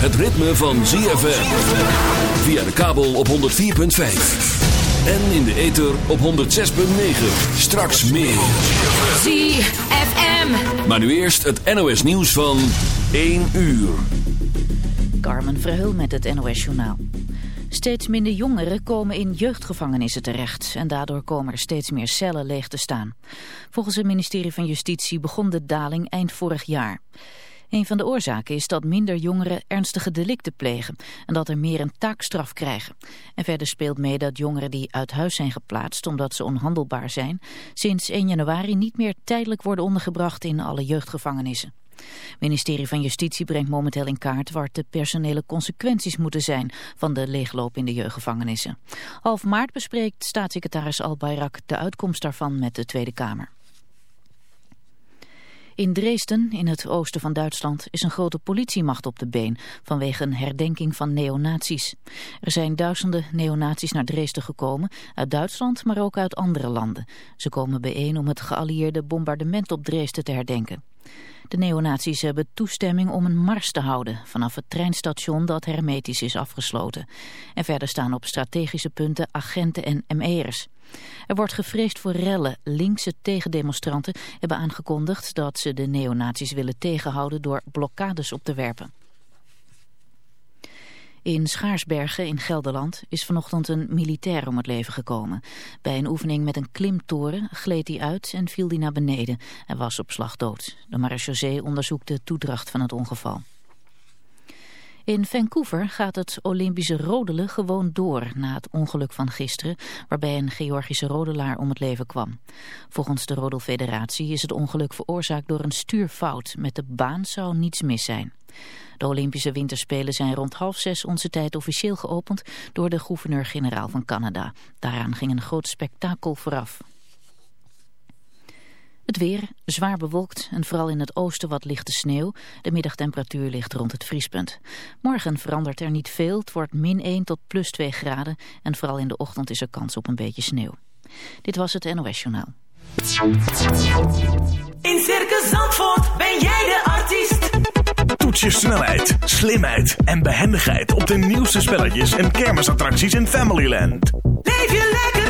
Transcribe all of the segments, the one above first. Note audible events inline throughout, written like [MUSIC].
het ritme van ZFM. Via de kabel op 104.5. En in de ether op 106.9. Straks meer. ZFM. Maar nu eerst het NOS nieuws van 1 uur. Carmen Verheul met het NOS Journaal. Steeds minder jongeren komen in jeugdgevangenissen terecht en daardoor komen er steeds meer cellen leeg te staan. Volgens het ministerie van Justitie begon de daling eind vorig jaar. Een van de oorzaken is dat minder jongeren ernstige delicten plegen en dat er meer een taakstraf krijgen. En verder speelt mee dat jongeren die uit huis zijn geplaatst omdat ze onhandelbaar zijn, sinds 1 januari niet meer tijdelijk worden ondergebracht in alle jeugdgevangenissen. Het ministerie van Justitie brengt momenteel in kaart waar de personele consequenties moeten zijn van de leegloop in de jeugdgevangenissen. Half maart bespreekt staatssecretaris Al Bayrak de uitkomst daarvan met de Tweede Kamer. In Dresden, in het oosten van Duitsland, is een grote politiemacht op de been vanwege een herdenking van neonazies. Er zijn duizenden neonazies naar Dresden gekomen, uit Duitsland, maar ook uit andere landen. Ze komen bijeen om het geallieerde bombardement op Dresden te herdenken. De neonazies hebben toestemming om een mars te houden vanaf het treinstation dat hermetisch is afgesloten. En verder staan op strategische punten agenten en ME'ers. Er wordt gevreesd voor rellen. Linkse tegendemonstranten hebben aangekondigd dat ze de neonazies willen tegenhouden door blokkades op te werpen. In Schaarsbergen in Gelderland is vanochtend een militair om het leven gekomen. Bij een oefening met een klimtoren gleed hij uit en viel hij naar beneden. Hij was op slag dood. De marechaussee onderzoekt de toedracht van het ongeval. In Vancouver gaat het Olympische rodelen gewoon door na het ongeluk van gisteren, waarbij een Georgische rodelaar om het leven kwam. Volgens de Rodelfederatie is het ongeluk veroorzaakt door een stuurfout. Met de baan zou niets mis zijn. De Olympische Winterspelen zijn rond half zes onze tijd officieel geopend door de gouverneur-generaal van Canada. Daaraan ging een groot spektakel vooraf. Het weer, zwaar bewolkt en vooral in het oosten wat lichte sneeuw. De middagtemperatuur ligt rond het vriespunt. Morgen verandert er niet veel. Het wordt min 1 tot plus 2 graden. En vooral in de ochtend is er kans op een beetje sneeuw. Dit was het NOS Journaal. In Circus Zandvoort ben jij de artiest. Toets je snelheid, slimheid en behendigheid op de nieuwste spelletjes en kermisattracties in Familyland. Leef je lekker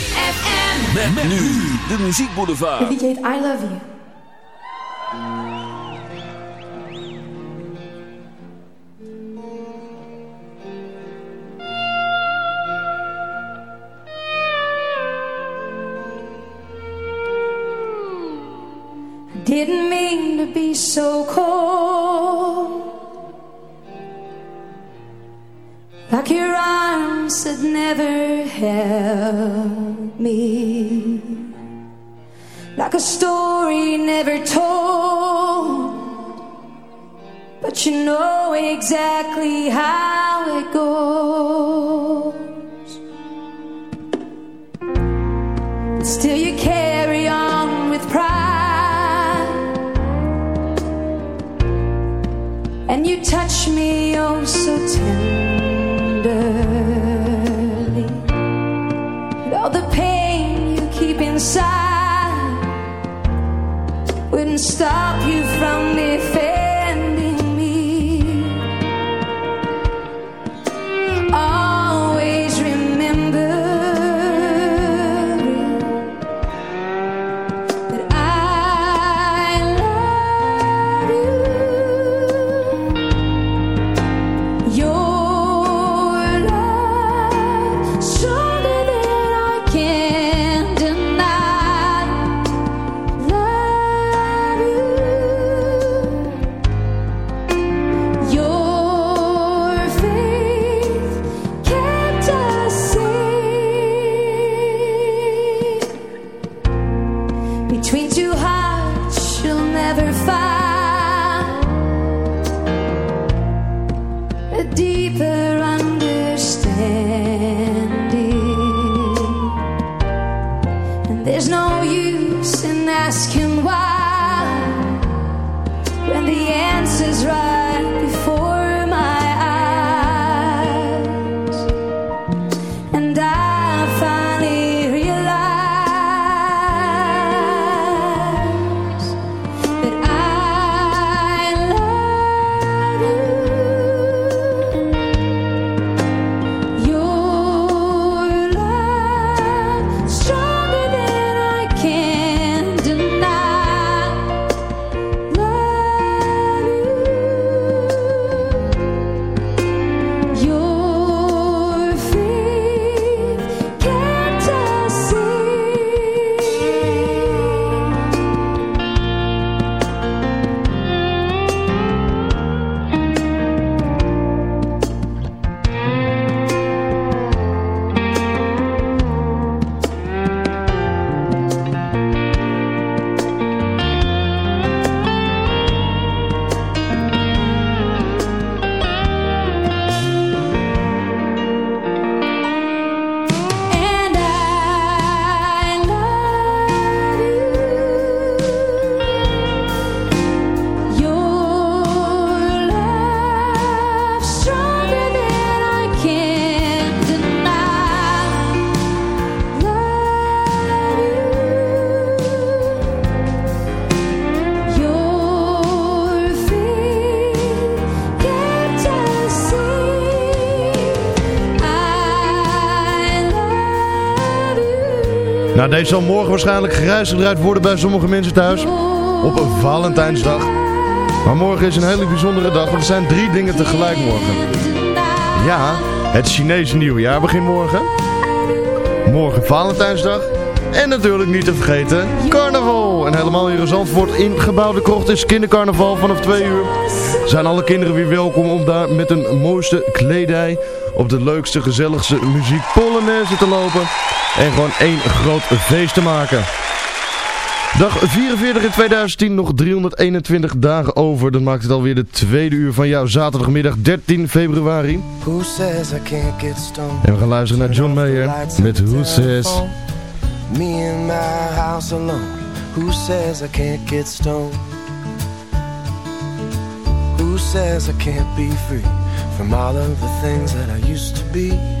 ZFM. Met, nu de muziekboulevard. liedje heet I Love You. Didn't mean to be so cold. Like your arms had never held me. Like a story never told. But you know exactly how it goes. Still, you carry on with pride. And you touch me oh so tenderly. Inside. Wouldn't stop you from defending deze zal morgen waarschijnlijk geruis gedraaid worden bij sommige mensen thuis. Op een Valentijnsdag. Maar morgen is een hele bijzondere dag, want er zijn drie dingen tegelijk morgen. Ja, het Chinese nieuwjaar begint morgen. Morgen Valentijnsdag. En natuurlijk niet te vergeten, carnaval. En helemaal in Zandvoort in gebouwde krocht is kindercarnaval vanaf 2 uur. Zijn alle kinderen weer welkom om daar met een mooiste kledij op de leukste, gezelligste muziek Polonaise te lopen. En gewoon één groot feest te maken. Dag 44 in 2010, nog 321 dagen over. Dat maakt het alweer de tweede uur van jouw zaterdagmiddag 13 februari. En we gaan luisteren naar John Mayer met Who Says... Me in my house alone Who says I can't get stoned Who says I can't be free From all of the things that I used to be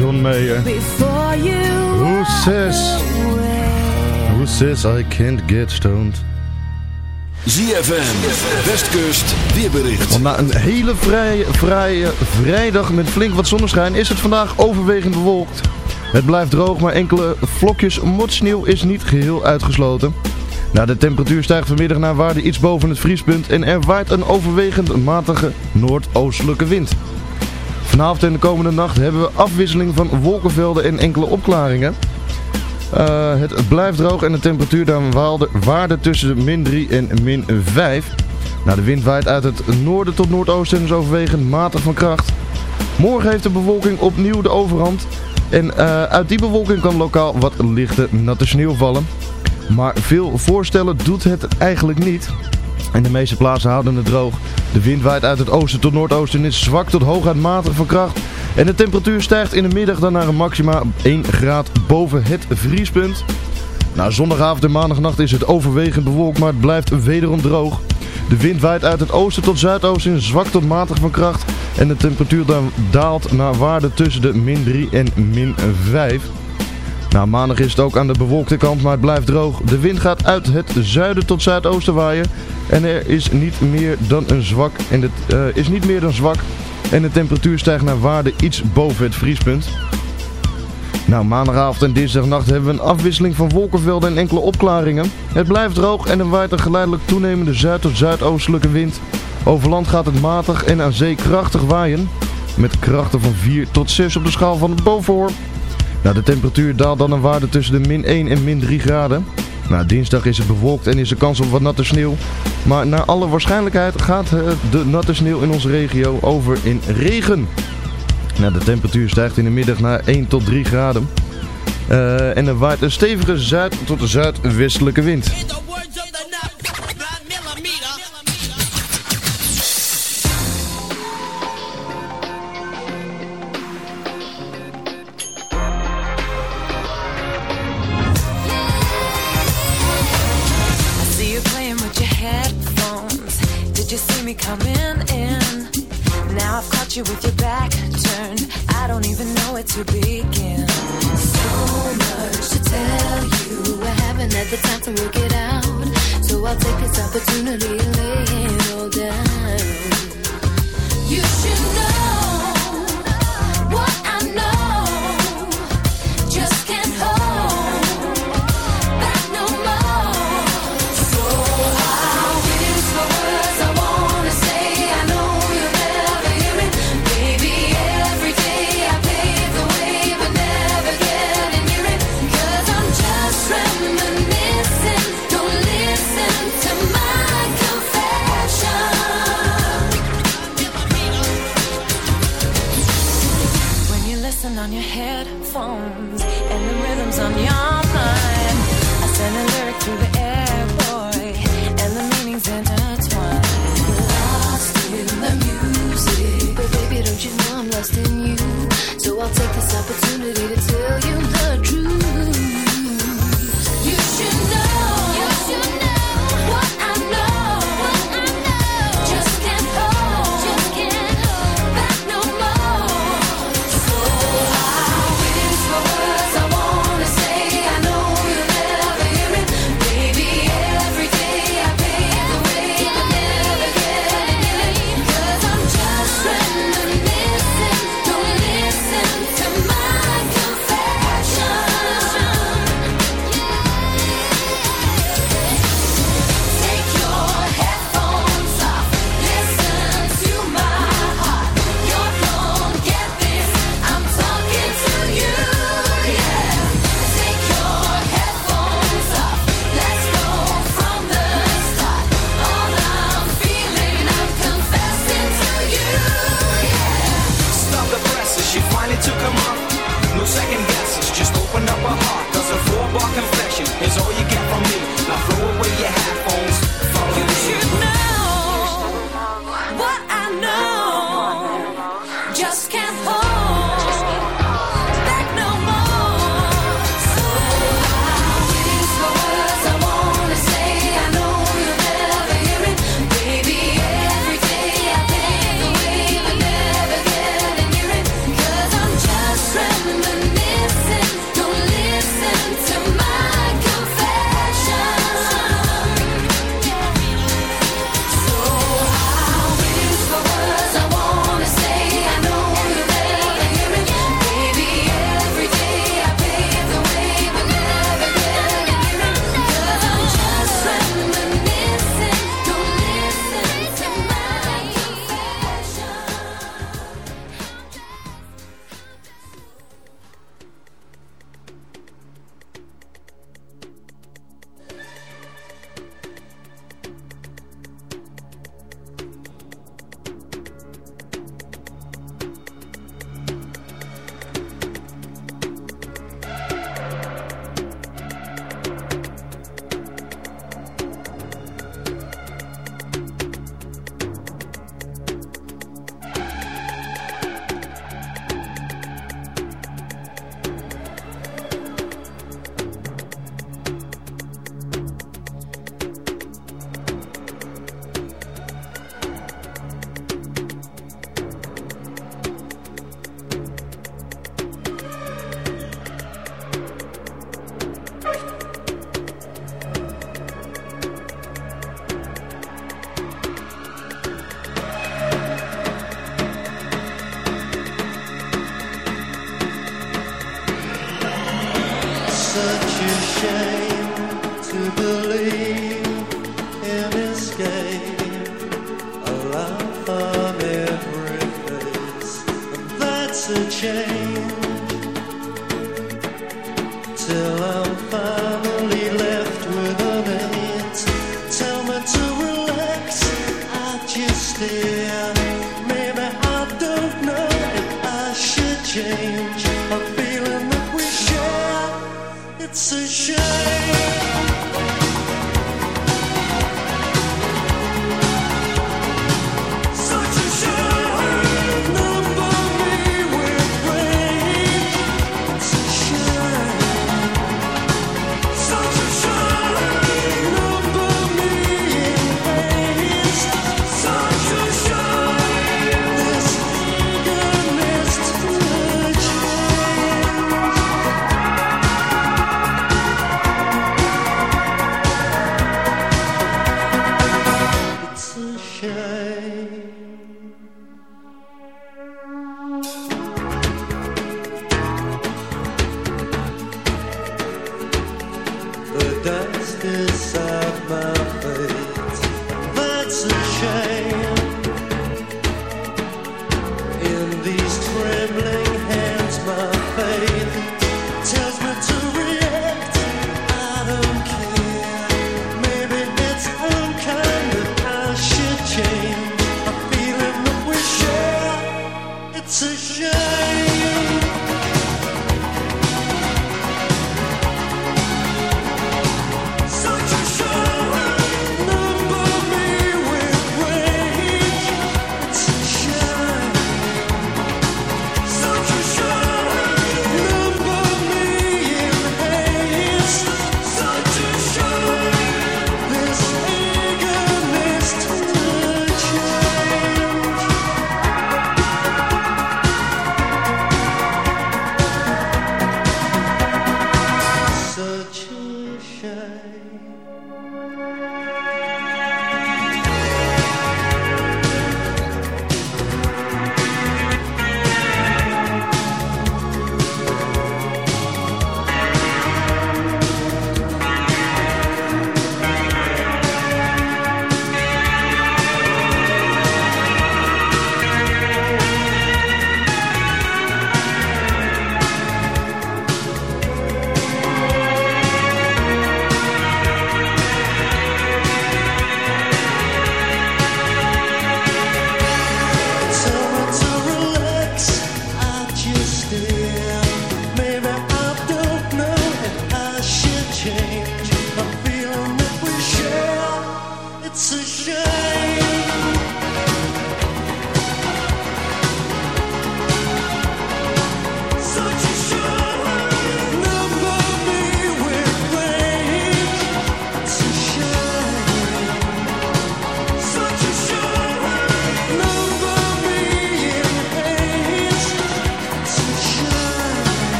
John Mayer. Who says? Who says I can't get stoned? ZFM, Westkust, weerbericht. Want na een hele vrije, vrije vrijdag met flink wat zonneschijn is het vandaag overwegend bewolkt. Het blijft droog, maar enkele vlokjes motsneeuw is niet geheel uitgesloten. Nou, de temperatuur stijgt vanmiddag naar waarde iets boven het vriespunt en er waait een overwegend matige noordoostelijke wind. Vanavond en de komende nacht hebben we afwisseling van wolkenvelden en enkele opklaringen. Eh, het blijft droog en de temperatuur dan waalde- waarde tussen de min 3 en min 5. Nou, de wind waait uit het noorden tot noordoosten en is overwegend matig van kracht. Morgen heeft de bewolking opnieuw de overhand. En eh, uit die bewolking kan lokaal wat lichte natte sneeuw vallen. Maar veel voorstellen doet het eigenlijk niet. En de meeste plaatsen houden het droog. De wind waait uit het oosten tot noordoosten en is zwak tot hooguit matig van kracht. En de temperatuur stijgt in de middag dan naar een maxima 1 graad boven het vriespunt. Nou, zondagavond en maandagnacht is het overwegend bewolkt, maar het blijft wederom droog. De wind waait uit het oosten tot zuidoosten en zwak tot matig van kracht. En de temperatuur daalt naar waarde tussen de min 3 en min 5. Nou, maandag is het ook aan de bewolkte kant, maar het blijft droog. De wind gaat uit het zuiden tot zuidoosten waaien. En er is niet meer dan een zwak. En het eh, is niet meer dan zwak. En de temperatuur stijgt naar waarde iets boven het vriespunt. Nou, maandagavond en dinsdagnacht hebben we een afwisseling van wolkenvelden en enkele opklaringen. Het blijft droog en er waait een geleidelijk toenemende zuid- tot zuidoostelijke wind. Over land gaat het matig en aan zee krachtig waaien. Met krachten van 4 tot 6 op de schaal van het bovenhoor. Nou, de temperatuur daalt dan een waarde tussen de min 1 en min 3 graden. Nou, dinsdag is het bewolkt en is er kans op wat natte sneeuw. Maar naar alle waarschijnlijkheid gaat de natte sneeuw in onze regio over in regen. Nou, de temperatuur stijgt in de middag naar 1 tot 3 graden. Eh, en er waait een stevige zuid- tot zuidwestelijke wind. You with your back turned. I don't even know where to begin. So much to tell you. I haven't had the time to work it out. So I'll take this opportunity to lay it all down.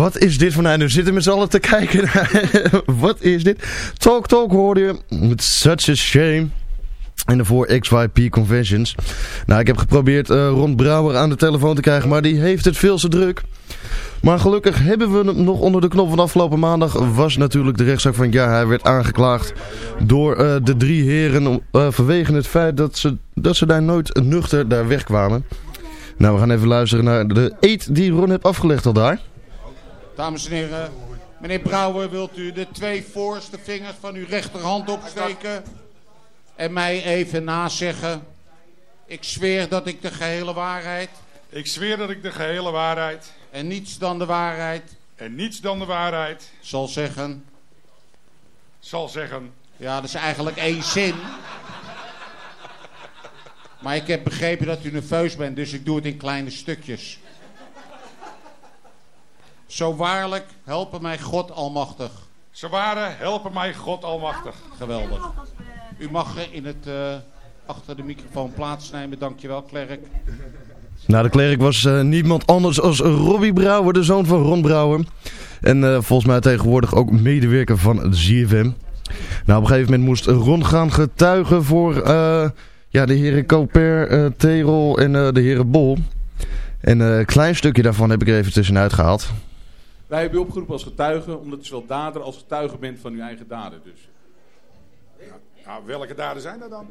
Wat is dit voor nou? Zitten we met z'n allen te kijken. [LAUGHS] Wat is dit? Talk Talk hoorde je. Met Such a Shame. En daarvoor XYP Conventions. Nou, ik heb geprobeerd uh, Ron Brouwer aan de telefoon te krijgen, maar die heeft het veel te druk. Maar gelukkig hebben we hem nog onder de knop. Van afgelopen maandag was natuurlijk de rechtszaak van ja, hij werd aangeklaagd door uh, de drie heren uh, vanwege het feit dat ze, dat ze daar nooit nuchter daar wegkwamen. Nou, we gaan even luisteren naar de eet die Ron heeft afgelegd al daar. Dames en heren, meneer Brouwer, wilt u de twee voorste vingers van uw rechterhand opsteken en mij even nazeggen? Ik zweer dat ik de gehele waarheid... Ik zweer dat ik de gehele waarheid... En niets dan de waarheid... En niets dan de waarheid... Zal zeggen... Zal zeggen... Ja, dat is eigenlijk één zin. Maar ik heb begrepen dat u nerveus bent, dus ik doe het in kleine stukjes. Zo waarlijk, helpen mij God almachtig. Zo waren, helpen mij God almachtig. Geweldig. U mag in het, uh, achter de microfoon plaatsnemen, dankjewel, klerk. Nou, de klerk was uh, niemand anders als Robbie Brouwer, de zoon van Ron Brouwer. En uh, volgens mij tegenwoordig ook medewerker van ZFM. Nou, op een gegeven moment moest Ron gaan getuigen voor ja, de heren Koper, Terol en de heren Bol. En een klein stukje daarvan heb ik er even tussenuit gehaald. Wij hebben u opgeroepen als getuige, omdat u zowel dader als getuige bent van uw eigen daden. Dus. Ja, nou, welke daden zijn er dan?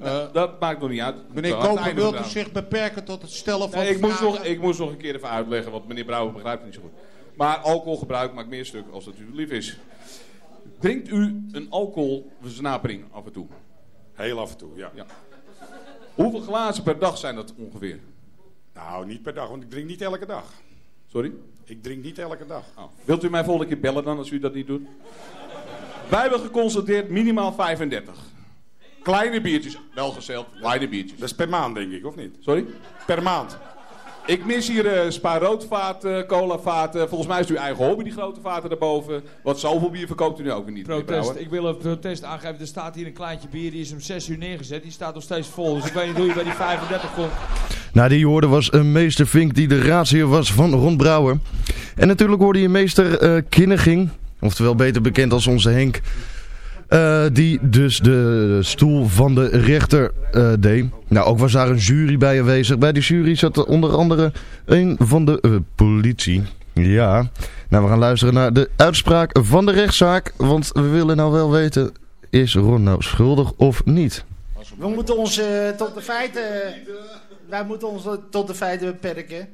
Uh, dat maakt nog niet uit. Meneer Koper, wilt u zich beperken tot het stellen van nee, ik vragen? moest, nog, ik moest nog een keer even uitleggen, want meneer Brouwer begrijpt het niet zo goed. Maar alcoholgebruik maakt meer stuk als dat u lief is. Drinkt u een alcoholversnapering af en toe? Heel af en toe, ja. ja. Hoeveel glazen per dag zijn dat ongeveer? Nou, niet per dag, want ik drink niet elke dag. Sorry? Ik drink niet elke dag. Oh. Wilt u mij volgende keer bellen dan, als u dat niet doet? Wij hebben geconstateerd minimaal 35. Kleine biertjes, wel gezeld, kleine biertjes. Dat is per maand, denk ik, of niet? Sorry? Per maand. Ik mis hier uh, spa roodvaten, uh, colavaten. Volgens mij is het uw eigen hobby, die grote vaten daarboven. Want zoveel bier verkoopt u nu ook weer niet. Protest. Ik wil een protest aangeven. Er staat hier een kleintje bier, die is om 6 uur neergezet. Die staat nog steeds vol. Dus ik weet niet hoe je bij die 35 komt. Nou, die hoorde was een meester Vink die de raadsheer was van Ron Brouwer. En natuurlijk hoorde je meester uh, Kinneging, oftewel beter bekend als onze Henk... Uh, die dus de stoel van de rechter uh, deed. Nou, ook was daar een jury bij aanwezig. Bij die jury zat onder andere een van de uh, politie. Ja, nou we gaan luisteren naar de uitspraak van de rechtszaak. Want we willen nou wel weten, is Ron nou schuldig of niet? We moeten ons tot de feiten... Wij moeten ons tot de feiten beperken.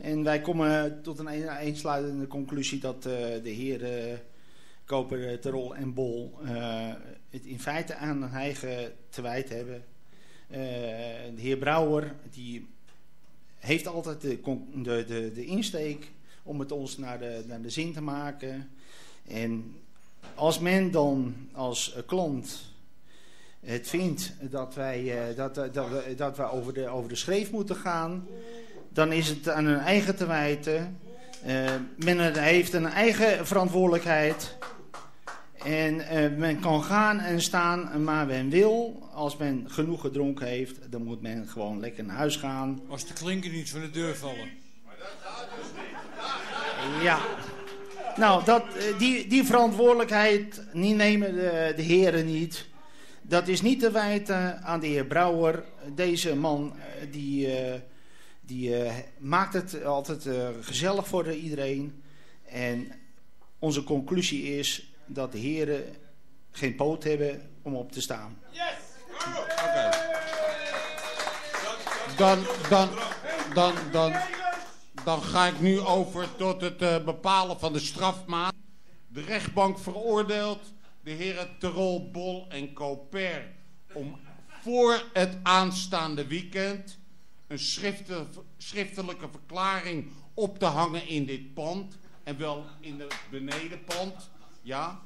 En wij komen tot een eensluitende conclusie dat de heer... Koper, Terol en Bol uh, het in feite aan hun eigen te wijten hebben. Uh, de heer Brouwer die heeft altijd de, de, de, de insteek om het ons naar de, naar de zin te maken. En als men dan als klant het vindt dat wij, uh, dat, dat, dat wij over, de, over de schreef moeten gaan, dan is het aan hun eigen te wijten. Men heeft een eigen verantwoordelijkheid. En uh, men kan gaan en staan, maar men wil, als men genoeg gedronken heeft, dan moet men gewoon lekker naar huis gaan. Als de klinken niet van de deur vallen. Ja. Nou, dat, die, die verantwoordelijkheid die nemen de, de heren niet. Dat is niet te wijten aan de heer Brouwer. Deze man die, uh, die uh, maakt het altijd gezellig voor iedereen. En onze conclusie is dat de heren geen poot hebben om op te staan. Yes! Okay. Dan, dan, dan, dan, dan ga ik nu over tot het uh, bepalen van de strafmaat. De rechtbank veroordeelt de heren Terol, Bol en Coper om voor het aanstaande weekend een schriftelijke verklaring op te hangen in dit pand en wel in het benedenpand ja?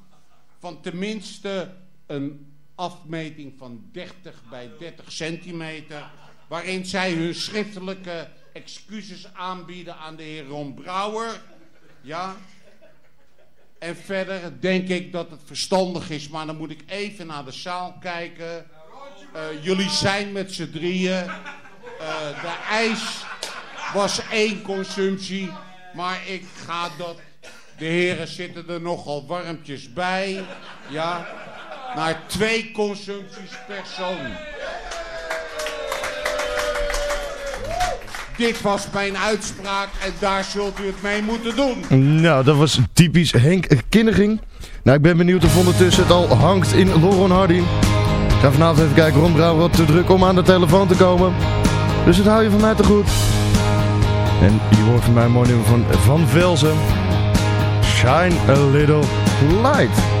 Van tenminste een afmeting van 30 bij 30 centimeter. Waarin zij hun schriftelijke excuses aanbieden aan de heer Ron Brouwer. Ja? En verder denk ik dat het verstandig is, maar dan moet ik even naar de zaal kijken. Eh, jullie zijn met z'n drieën. Eh, de ijs was één consumptie. Maar ik ga dat de heren zitten er nogal warmtjes bij. Ja, naar twee consumpties per zoon. Dit was mijn uitspraak en daar zult u het mee moeten doen. Nou, dat was typisch Henk Kinniging. Nou, ik ben benieuwd of ondertussen het al hangt in Loron Hardy. Ik ga vanavond even kijken, Ron Brouwer wat te druk om aan de telefoon te komen. Dus het hou je van mij te goed. En je hoort van mij een mooi nummer van Van Velzen. shine a little light.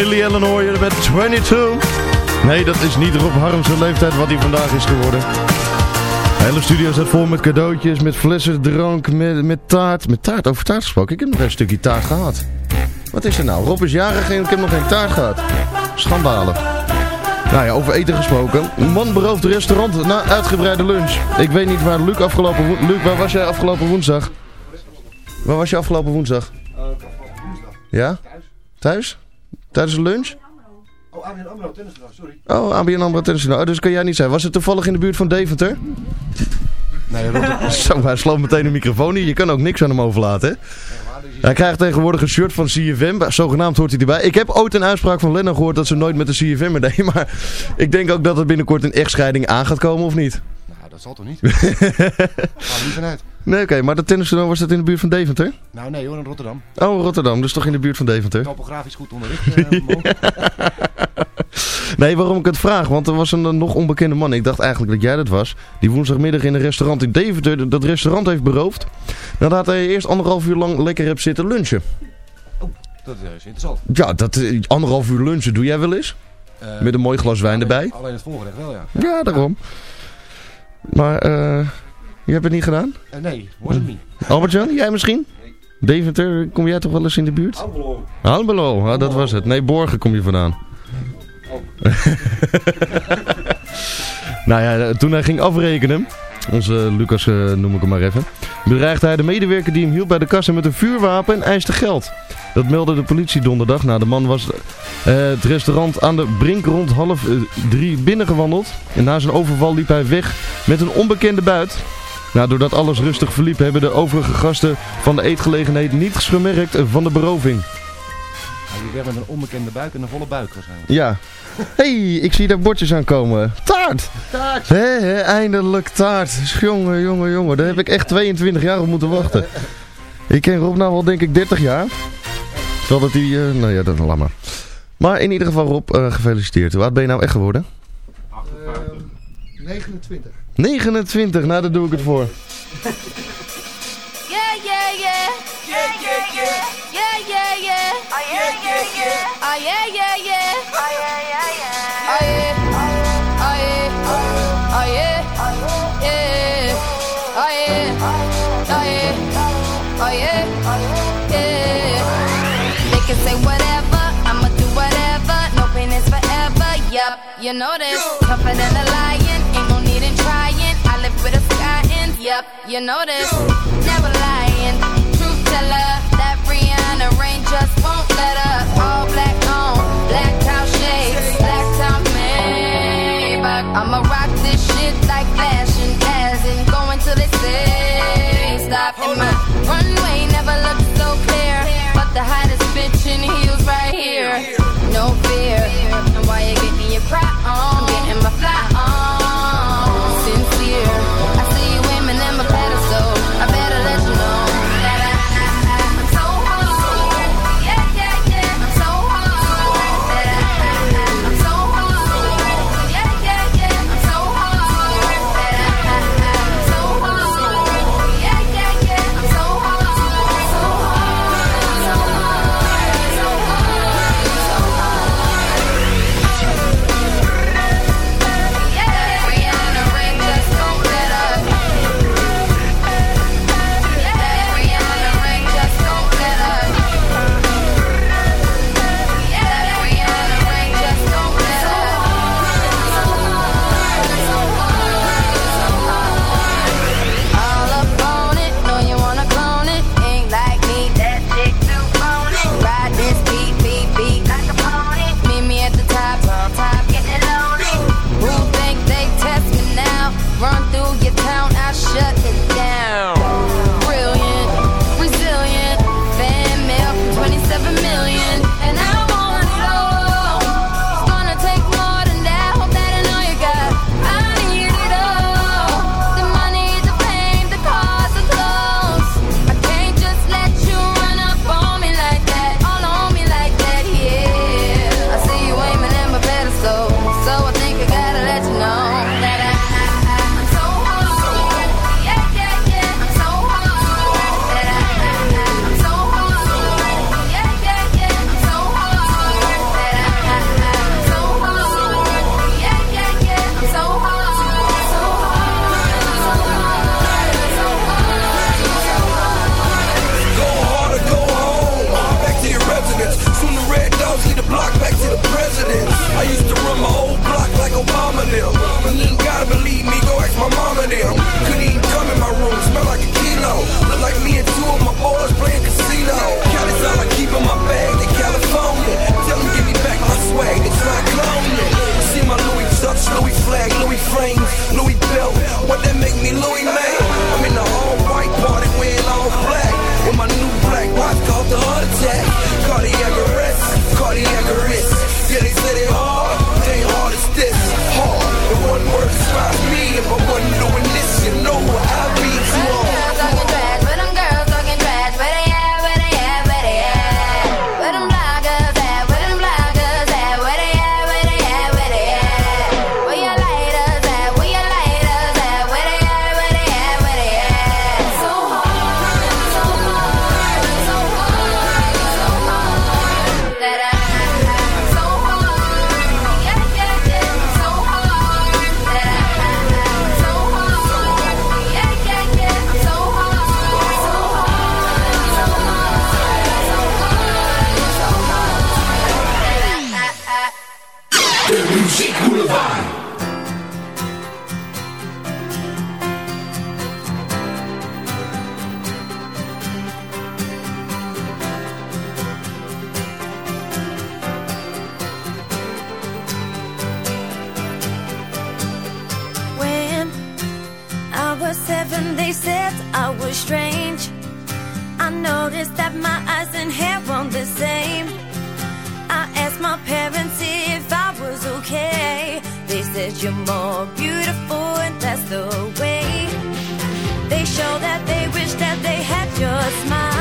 Lily Allen hoor je met 22. Nee, dat is niet Rob Harm's leeftijd wat hij vandaag is geworden. De hele studio zit vol met cadeautjes, met flessen drank, met, met taart. Met taart, over taart gesproken. Ik heb nog een stukje taart gehad. Wat is er nou? Rob is jarig en ik heb nog geen taart gehad. Schandalen. Nou ja, over eten gesproken. Man berooft restaurant na uitgebreide lunch. Ik weet niet waar Luc afgelopen woensdag... Luc, waar was jij afgelopen woensdag? Waar was je afgelopen woensdag? Ja? Thuis? Tijdens de lunch? Oh, ABN AMRO tennisdag, sorry. Oh, ABN AMRO Tennis. Oh, dus kan jij niet zijn. Was het toevallig in de buurt van Deventer? Nee, Rotterdam. Zo, hij sloot meteen de microfoon hier. Je kan ook niks aan hem overlaten, hè? Hij krijgt tegenwoordig een shirt van CFM. Zogenaamd hoort hij erbij. Ik heb ooit een uitspraak van Lennon gehoord dat ze nooit met de CFM deed. [LAUGHS] Maar ik denk ook dat het binnenkort een echtscheiding aan gaat komen, of niet? Dat zal toch niet? [LAUGHS] Niet vanuit. Nee, oké. maar dat tennistoernooi was dat in de buurt van Deventer? Nou, nee hoor, in Rotterdam. Oh, Rotterdam. Dus toch in de buurt van Deventer? Topografisch goed onderricht. [LAUGHS] eh. Nee, waarom ik het vraag? Want er was een eh, nog onbekende man. Ik dacht eigenlijk dat jij dat was. Die woensdagmiddag in een restaurant in Deventer dat restaurant heeft beroofd. Nadat hij eerst anderhalf uur lang lekker hebt zitten lunchen. dat eh, is interessant. Ja, dat eh, anderhalf uur lunchen doe jij wel eens? Eh, Met een mooi glas wijn alleen- erbij? Alleen het voorgerecht wel, ja. Ja, daarom. Maar, eh, je hebt het niet gedaan? Eh, nee, was het niet. Albert-Jan, jij misschien? Deventer, kom jij toch wel eens in de buurt? Almelo. Almelo, ah, dat was het. Nee, Borgen kom je vandaan. [LAUGHS] nou ja, toen hij ging afrekenen, onze Lucas eh, noem ik hem maar even, bedreigde hij de medewerker die hem hielp bij de kassa met een vuurwapen en eiste geld. Dat meldde de politie donderdag. Nou, de man was eh, het restaurant aan de brink rond half eh, drie binnengewandeld. En na zijn overval liep hij weg met een onbekende buit. Nou, doordat alles rustig verliep hebben de overige gasten van de eetgelegenheid niets gemerkt van de beroving. Hij liep weg met een onbekende buik en een volle buik waarschijnlijk. Ja. Hey, ik zie daar bordjes aankomen. Taart! Taart! Hé, hé, eindelijk taart. Jongen, jongen, jongen. Daar heb ik echt 22 jaar op moeten wachten. Ik ken Rob nou al denk ik 30 jaar. Terwijl dat hij... eh, nou ja, dat laat maar. Maar in ieder geval Rob, eh, gefeliciteerd. Hoe oud ben je nou echt geworden? 29. 29, nou daar doe ik het voor. Yeah, yeah, yeah. Yeah, yeah, yeah. Yeah, yeah, yeah. Oh, yeah, yeah, yeah. Oh, yeah, yeah, yeah. Oh, yeah, yeah, yeah. Oh, yeah. Oh, yeah. Oh, yeah. Yeah. Oh, yeah. Oh, yeah. Oh, yeah. Yeah. They can say whatever. I'ma do whatever. No pain is forever. Yup, you know this. Tougher than a lion. Ain't no need in trying. I live with a sky in. Yup, you know this. Never lying. just want heaven they said I was strange. I noticed that my eyes and hair weren't the same. I asked my parents if I was okay. They said you're more beautiful and that's the way. They show that they wish that they had your smile.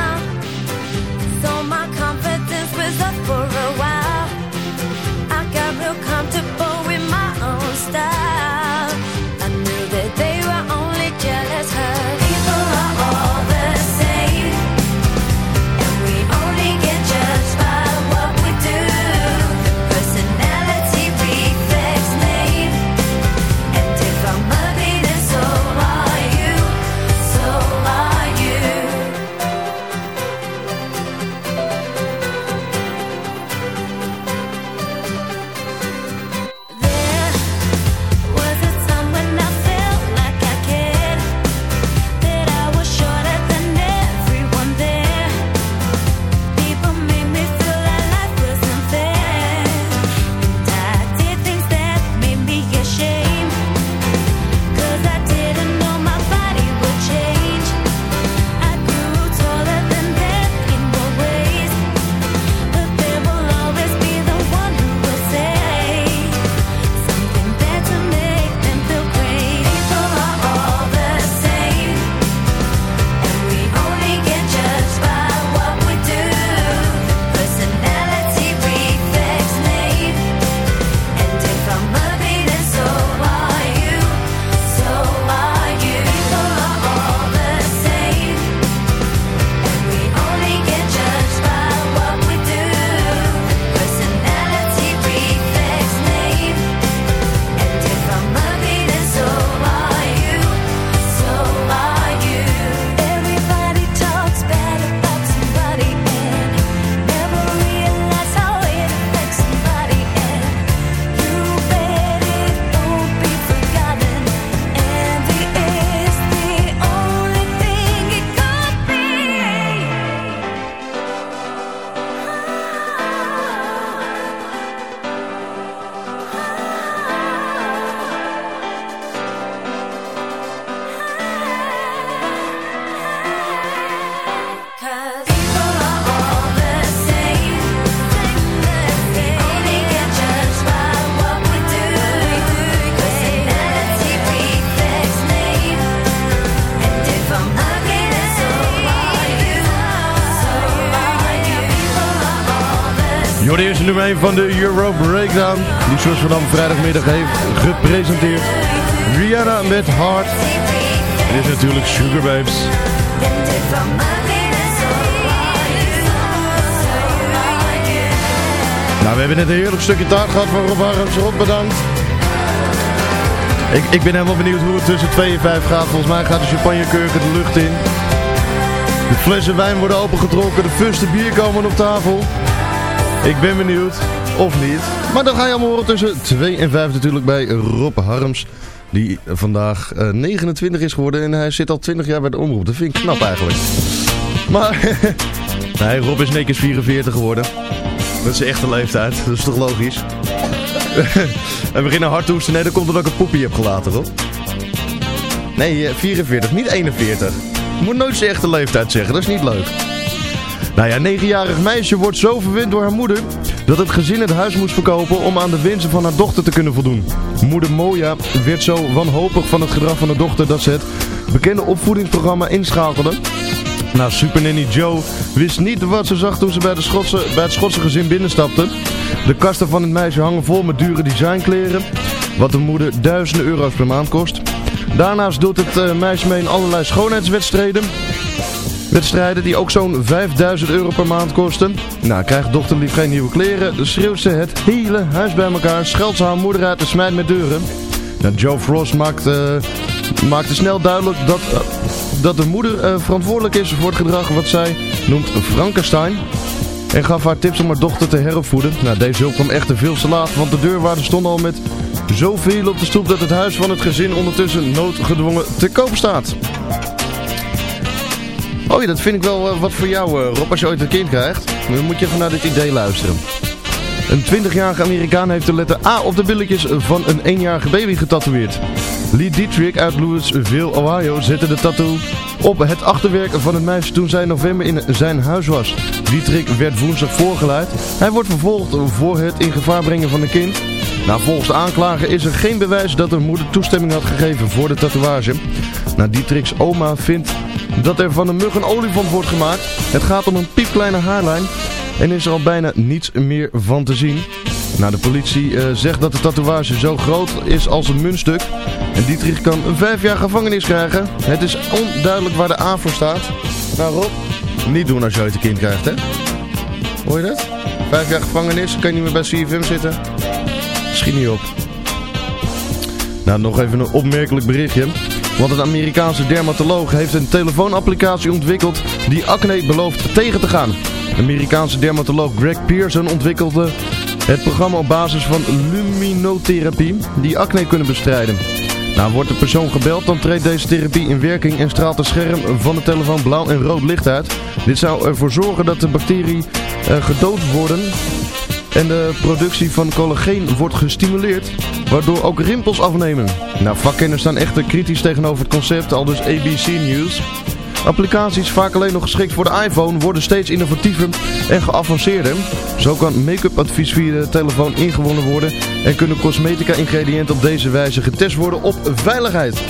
Nummer 1 van de Euro Breakdown. Die George van vrijdagmiddag heeft gepresenteerd. Rihanna met Heart. En dit is natuurlijk Sugar Babes. Nou, we hebben net een heerlijk stukje taart gehad van Rob Harms. Rob, bedankt. Ik, ik ben helemaal benieuwd hoe het tussen 2 en 5 gaat. Volgens mij gaat de champagnekurken de lucht in. De flessen wijn worden opengetrokken. De firste bier komen op tafel. Ik ben benieuwd. Of niet. Maar dan ga je allemaal horen tussen 2 en 5 natuurlijk bij Rob Harms. Die vandaag uh, 29 is geworden. En hij zit al 20 jaar bij de omroep. Dat vind ik knap eigenlijk. Maar... [LAUGHS] nee, Rob is netjes 44 geworden. Dat is de echte leeftijd. Dat is toch logisch? [LAUGHS] we beginnen hard hoesten. Nee, dan komt omdat ik een poepie heb gelaten, hoor. Nee, 44, niet 41. Je moet nooit zijn echte leeftijd zeggen, dat is niet leuk. Nou ja, een negenjarig meisje wordt zo verwend door haar moeder... dat het gezin het huis moest verkopen om aan de wensen van haar dochter te kunnen voldoen. Moeder Moja werd zo wanhopig van het gedrag van haar dochter... dat ze het bekende opvoedingsprogramma inschakelde... Nou, Super Nanny Joe wist niet wat ze zag toen ze bij, de Schotse, bij het Schotse gezin binnenstapte. De kasten van het meisje hangen vol met dure designkleren, wat de moeder duizenden euro's per maand kost. Daarnaast doet het uh, meisje mee in allerlei schoonheidswedstrijden. Wedstrijden die ook zo'n 5000 euro per maand kosten. Nou, krijgt dochterlief geen nieuwe kleren, dan schreeuwt ze het hele huis bij elkaar, scheldt ze haar moeder uit en smijt met deuren. Nou, Joe Frost maakt, uh, maakte snel duidelijk dat... Uh, dat de moeder uh, verantwoordelijk is voor het gedrag wat zij noemt Frankenstein. En gaf haar tips om haar dochter te heropvoeden. Nou, deze hulp kwam echter veel te laat, want de deurwaarden stonden al met zoveel op de stoep dat het huis van het gezin ondertussen noodgedwongen te koop staat. Oh ja, dat vind ik wel uh, wat voor jou, uh, Rob, als je ooit een kind krijgt. Dan moet je even naar dit idee luisteren. Een 20-jarige Amerikaan heeft de letter A op de billetjes van een 1-jarige baby getatoeëerd. Lee Dietrich uit Louisville, Ohio zette de tattoo op het achterwerk van het meisje toen zij in november in zijn huis was. Dietrich werd woensdag voorgeleid. Hij wordt vervolgd voor het in gevaar brengen van een kind. Nou, volgens de aanklager is er geen bewijs dat de moeder toestemming had gegeven voor de tatoeage. Nou, Dietrichs oma vindt dat er van een mug een olifant wordt gemaakt. Het gaat om een piepkleine haarlijn en is er al bijna niets meer van te zien. Nou, de politie uh, zegt dat de tatoeage zo groot is als een muntstuk. En Dietrich kan vijf jaar gevangenis krijgen. Het is onduidelijk waar de A voor staat. Nou Rob, niet doen als je ooit een kind krijgt, hè? Hoor je dat? Vijf jaar gevangenis, kan je niet meer bij CFM zitten. Schiet niet op. Nou, nog even een opmerkelijk berichtje. Want een Amerikaanse dermatoloog heeft een telefoonapplicatie ontwikkeld die acne belooft tegen te gaan. Amerikaanse dermatoloog Greg Pearson ontwikkelde het programma op basis van luminotherapie die acne kunnen bestrijden. Nou, wordt de persoon gebeld, dan treedt deze therapie in werking en straalt het scherm van de telefoon blauw en rood licht uit. Dit zou ervoor zorgen dat de bacteriën uh, gedood worden en de productie van collageen wordt gestimuleerd, waardoor ook rimpels afnemen. Nou, vakkenners staan echter kritisch tegenover het concept, al dus ABC News. Applicaties, vaak alleen nog geschikt voor de iPhone, worden steeds innovatiever en geavanceerder. Zo kan make-up advies via de telefoon ingewonnen worden en kunnen cosmetica ingrediënten op deze wijze getest worden op veiligheid.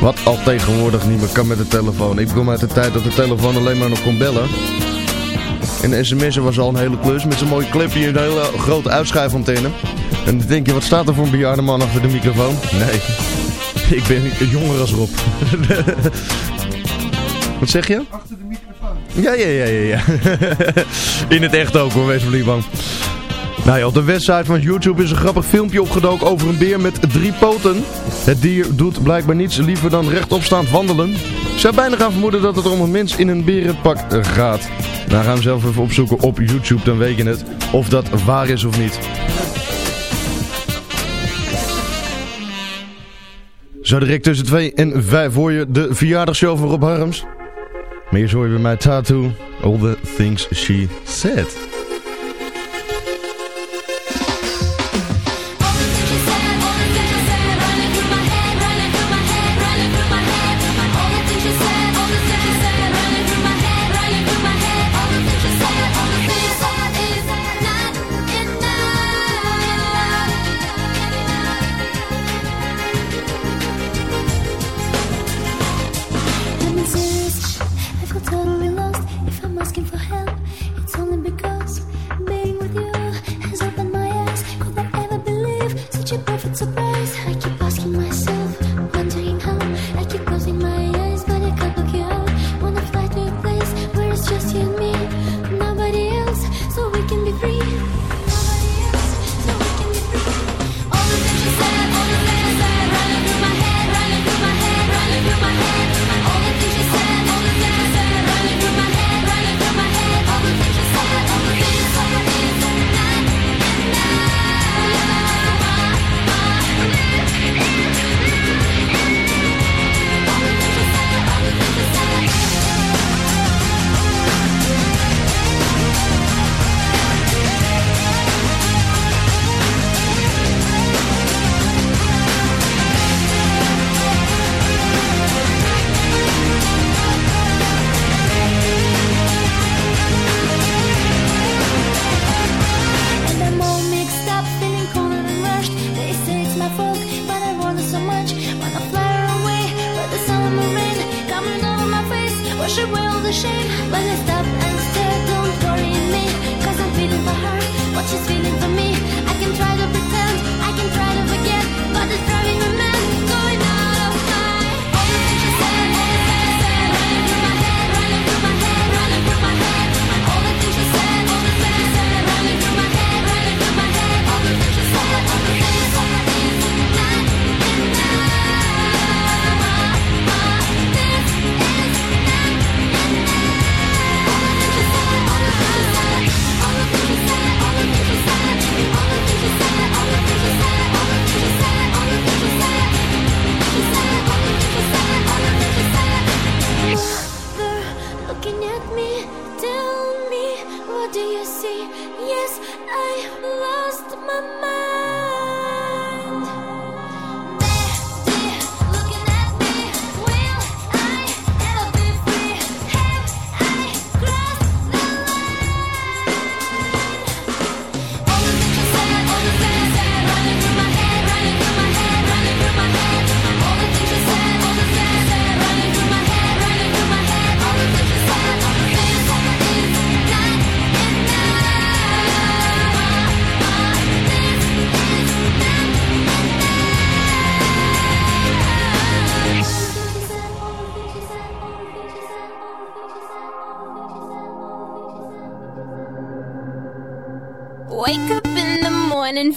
Wat al tegenwoordig niet meer kan met de telefoon. Ik kom uit de tijd dat de telefoon alleen maar nog kon bellen. En sms'en was al een hele klus met zo'n mooie clipje en een hele grote uitschuifantenne. En dan denk je, wat staat er voor een bejaarde man achter de microfoon? Nee, ik ben jonger als Rob. [LAUGHS] Wat zeg je? Achter de microfoon. Ja, ja, ja, ja. ja. [LAUGHS] In het echt ook hoor, wees maar niet bang. Nou ja, op de website van YouTube is een grappig filmpje opgedoken over een beer met drie poten. Het dier doet blijkbaar niets liever dan rechtopstaand wandelen. Ik zou bijna gaan vermoeden dat het om een mens in een berenpak gaat. Nou, gaan we zelf even opzoeken op YouTube, dan weet je het. Of dat waar is of niet. Zo direct tussen 2 en 5 hoor je de verjaardagshow van Rob Harms. Maar hier hoor je bij mij Tattoo, All the Things She Said.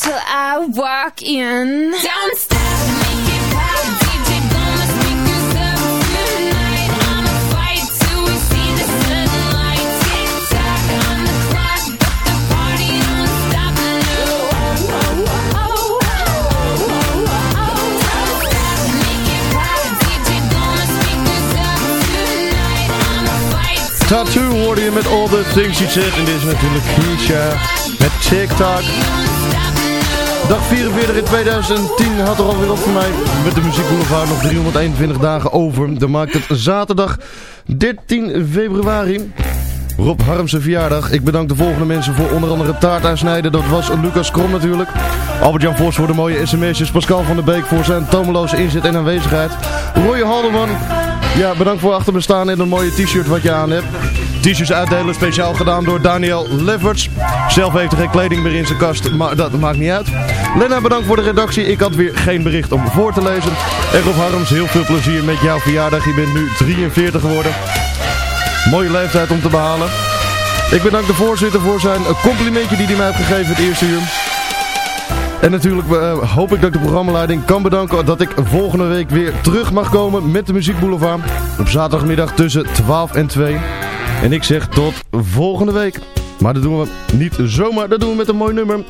till I walk in. Downstairs, stop, make it pop. DJ blow my speakers up tonight. I'ma fight till we see the sunlight. Tick tock on the clock, but the party don't stop now. Oh, oh, oh, oh, oh, oh, oh. Don't stop, make it loud. DJ blow my speakers up tonight. I'ma fight. Tattoo hoorde je met all the things you said. and dit is natuurlijk Keisha met TikTok. Dag 44 in 2010 had er alweer op voor mij met de Muziek Boulevard nog 321 dagen over. Dan maakt het zaterdag 13 februari. Rob Harmse verjaardag. Ik bedank de volgende mensen voor onder andere taart aansnijden. Dat was Lucas Krom natuurlijk. Albert-Jan Vos voor de mooie sms'jes. Pascal van der Beek voor zijn tomeloze inzet en aanwezigheid. Roy Haldeman. Ja, bedankt voor achter me staan en een mooie t-shirt wat je aan hebt. T-shirts uitdelen speciaal gedaan door Daniel Leverts. Zelf heeft hij geen kleding meer in zijn kast, maar dat maakt niet uit. Lena, bedankt voor de redactie. Ik had weer geen bericht om voor te lezen. En Rob Harms, heel veel plezier met jouw verjaardag. Je bent nu 43 geworden. Mooie leeftijd om te behalen. Ik bedank de voorzitter voor zijn complimentje die hij mij heeft gegeven het eerste uur. En natuurlijk uh, hoop ik dat ik de programmaleiding kan bedanken dat ik volgende week weer terug mag komen met de Muziek Boulevard. Op zaterdagmiddag tussen 12 en 2. En ik zeg tot volgende week. Maar dat doen we niet zomaar, dat doen we met een mooi nummer.